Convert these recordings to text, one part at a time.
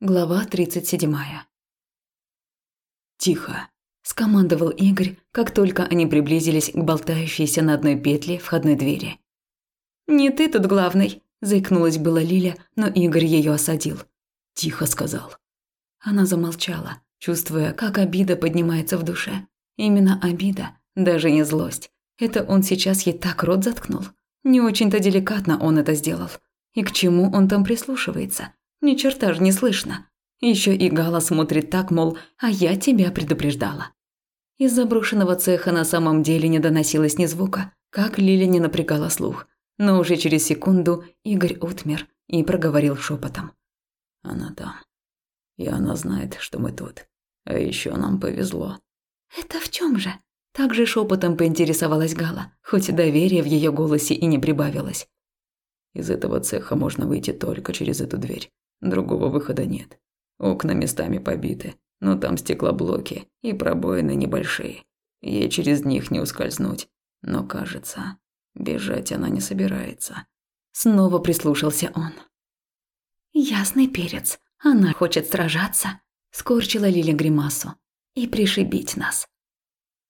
Глава 37. «Тихо», – скомандовал Игорь, как только они приблизились к болтающейся на одной петле входной двери. «Не ты тут главный», – заикнулась была Лиля, но Игорь ее осадил. «Тихо», – сказал. Она замолчала, чувствуя, как обида поднимается в душе. Именно обида, даже не злость. Это он сейчас ей так рот заткнул. Не очень-то деликатно он это сделал. И к чему он там прислушивается? Ни черта ж не слышно. Еще и Гала смотрит так, мол, а я тебя предупреждала. Из заброшенного цеха на самом деле не доносилось ни звука, как Лиля не напрягала слух. Но уже через секунду Игорь утмер и проговорил шепотом. «Она там. И она знает, что мы тут. А еще нам повезло». «Это в чем же?» Также шепотом поинтересовалась Гала, хоть доверия в ее голосе и не прибавилось. «Из этого цеха можно выйти только через эту дверь. Другого выхода нет. Окна местами побиты, но там стеклоблоки и пробоины небольшие. Ей через них не ускользнуть. Но кажется, бежать она не собирается. Снова прислушался он. «Ясный перец. Она хочет сражаться», – скорчила Лиля гримасу. «И пришибить нас».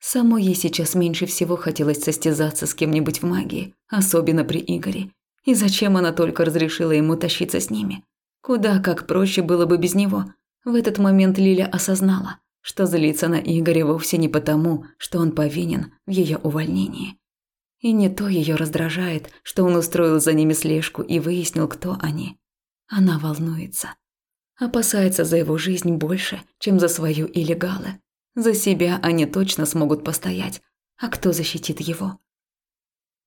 Самой ей сейчас меньше всего хотелось состязаться с кем-нибудь в магии, особенно при Игоре. И зачем она только разрешила ему тащиться с ними? Куда как проще было бы без него. В этот момент Лиля осознала, что злится на Игоря вовсе не потому, что он повинен в ее увольнении. И не то ее раздражает, что он устроил за ними слежку и выяснил, кто они. Она волнуется. Опасается за его жизнь больше, чем за свою или Галы. За себя они точно смогут постоять. А кто защитит его?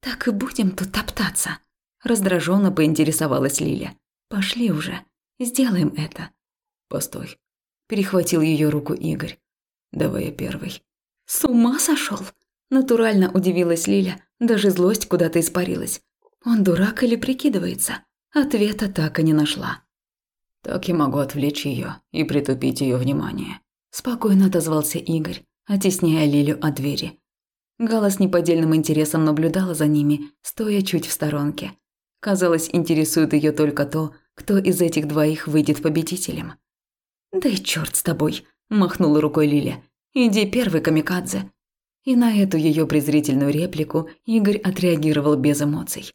«Так и будем тут топтаться», – раздраженно поинтересовалась Лиля. Пошли уже. Сделаем это. Постой. Перехватил ее руку Игорь. Давай я первый. С ума сошел? Натурально удивилась Лиля. Даже злость куда-то испарилась. Он дурак или прикидывается? Ответа так и не нашла. Так я могу отвлечь ее и притупить ее внимание. Спокойно отозвался Игорь, оттесняя Лилю от двери. Гала с неподдельным интересом наблюдала за ними, стоя чуть в сторонке. Казалось, интересует ее только то, кто из этих двоих выйдет победителем. «Да и черт с тобой», – махнула рукой Лиля. «Иди первый, камикадзе». И на эту ее презрительную реплику Игорь отреагировал без эмоций.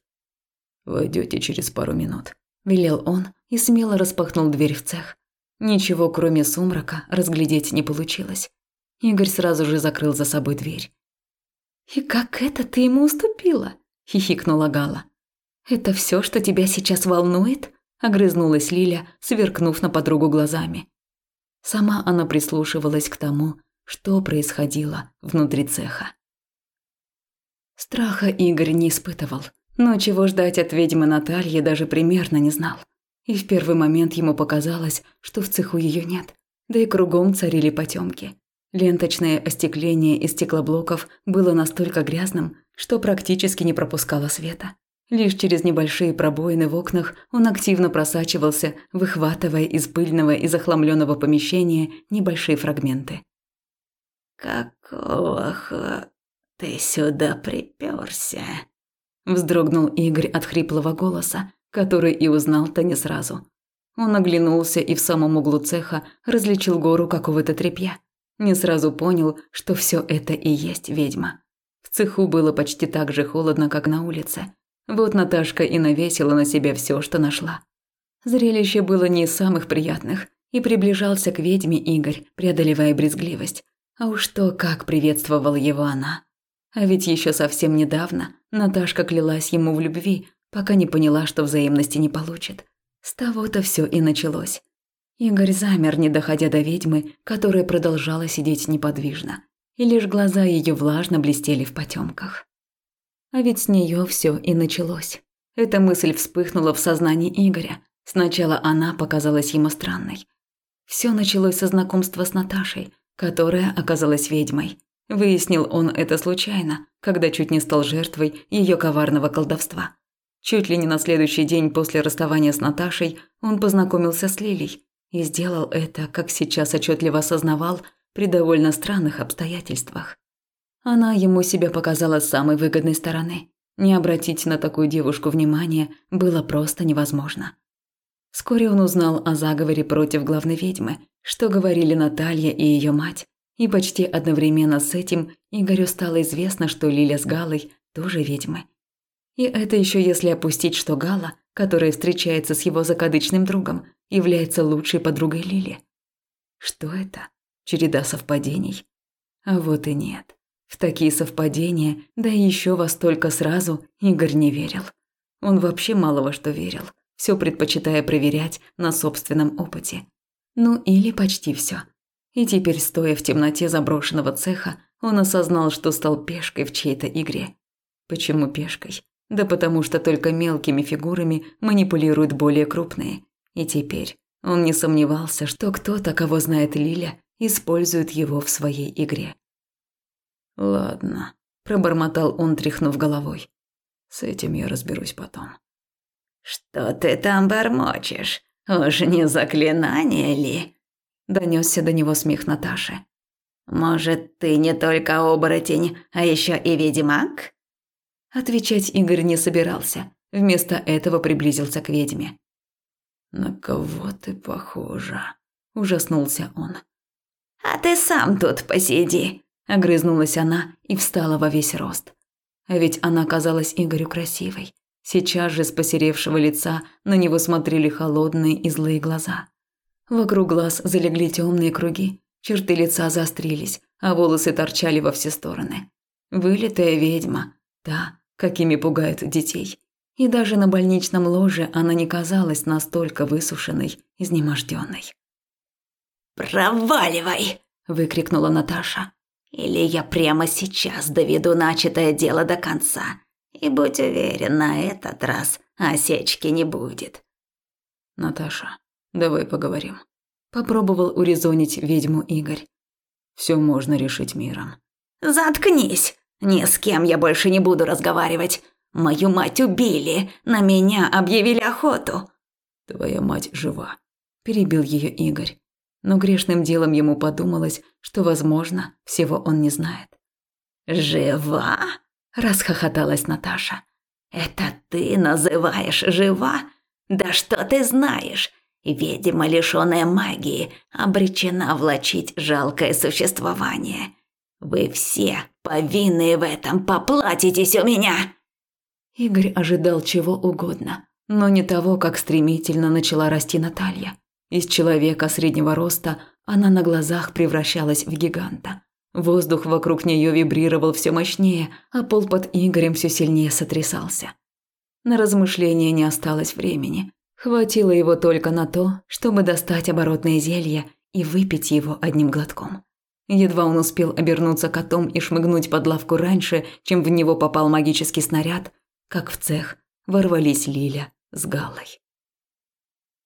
«Войдете через пару минут», – велел он и смело распахнул дверь в цех. Ничего, кроме сумрака, разглядеть не получилось. Игорь сразу же закрыл за собой дверь. «И как это ты ему уступила?» – хихикнула Гала. «Это все, что тебя сейчас волнует?» – огрызнулась Лиля, сверкнув на подругу глазами. Сама она прислушивалась к тому, что происходило внутри цеха. Страха Игорь не испытывал, но чего ждать от ведьмы Натальи даже примерно не знал. И в первый момент ему показалось, что в цеху ее нет, да и кругом царили потемки. Ленточное остекление из стеклоблоков было настолько грязным, что практически не пропускало света. Лишь через небольшие пробоины в окнах он активно просачивался, выхватывая из пыльного и захламленного помещения небольшие фрагменты. «Какого х... ты сюда приперся?» Вздрогнул Игорь от хриплого голоса, который и узнал-то не сразу. Он оглянулся и в самом углу цеха различил гору какого-то тряпья. Не сразу понял, что все это и есть ведьма. В цеху было почти так же холодно, как на улице. Вот Наташка и навесила на себя все, что нашла. Зрелище было не из самых приятных, и приближался к ведьме Игорь, преодолевая брезгливость. А уж то, как приветствовала его она. А ведь еще совсем недавно Наташка клялась ему в любви, пока не поняла, что взаимности не получит. С того-то все и началось. Игорь замер, не доходя до ведьмы, которая продолжала сидеть неподвижно, и лишь глаза ее влажно блестели в потемках. А ведь с нее все и началось. Эта мысль вспыхнула в сознании Игоря. Сначала она показалась ему странной. Все началось со знакомства с Наташей, которая оказалась ведьмой. Выяснил он это случайно, когда чуть не стал жертвой ее коварного колдовства. Чуть ли не на следующий день после расставания с Наташей он познакомился с Лилей и сделал это, как сейчас отчетливо осознавал, при довольно странных обстоятельствах. Она ему себя показала с самой выгодной стороны. Не обратить на такую девушку внимания было просто невозможно. Вскоре он узнал о заговоре против главной ведьмы, что говорили Наталья и ее мать, и почти одновременно с этим Игорю стало известно, что Лиля с Галой тоже ведьмы. И это еще если опустить, что Гала, которая встречается с его закадычным другом, является лучшей подругой Лили. Что это? Череда совпадений? А вот и нет. В такие совпадения, да и еще во столько сразу, Игорь не верил. Он вообще мало во что верил, все предпочитая проверять на собственном опыте. Ну или почти все. И теперь, стоя в темноте заброшенного цеха, он осознал, что стал пешкой в чьей-то игре. Почему пешкой? Да потому что только мелкими фигурами манипулируют более крупные. И теперь он не сомневался, что кто-то, кого знает Лиля, использует его в своей игре. «Ладно», – пробормотал он, тряхнув головой. «С этим я разберусь потом». «Что ты там бормочешь? Уж не заклинание ли?» Донесся до него смех Наташи. «Может, ты не только оборотень, а еще и ведьмак?» Отвечать Игорь не собирался. Вместо этого приблизился к ведьме. «На кого ты похожа?» – ужаснулся он. «А ты сам тут посиди», – огрызнулась она и встала во весь рост. А ведь она казалась Игорю красивой. Сейчас же с посеревшего лица на него смотрели холодные и злые глаза. Вокруг глаз залегли темные круги, черты лица заострились, а волосы торчали во все стороны. Вылитая ведьма, та, какими пугают детей. И даже на больничном ложе она не казалась настолько высушенной, изнеможденной. «Проваливай!» – выкрикнула Наташа. «Или я прямо сейчас доведу начатое дело до конца. И будь уверен, на этот раз осечки не будет». «Наташа, давай поговорим», – попробовал урезонить ведьму Игорь. «Все можно решить миром». «Заткнись!» Ни с кем я больше не буду разговаривать. Мою мать убили, на меня объявили охоту. Твоя мать жива, перебил ее Игорь. Но грешным делом ему подумалось, что, возможно, всего он не знает. «Жива?» – расхохоталась Наташа. «Это ты называешь жива? Да что ты знаешь? Ведьма, лишённая магии, обречена влачить жалкое существование. Вы все, повинные в этом, поплатитесь у меня!» Игорь ожидал чего угодно, но не того, как стремительно начала расти Наталья. Из человека среднего роста она на глазах превращалась в гиганта. Воздух вокруг нее вибрировал все мощнее, а пол под Игорем все сильнее сотрясался. На размышления не осталось времени. Хватило его только на то, чтобы достать оборотное зелье и выпить его одним глотком. Едва он успел обернуться котом и шмыгнуть под лавку раньше, чем в него попал магический снаряд, как в цех ворвались Лиля с Галой.